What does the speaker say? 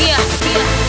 Yeah, yeah.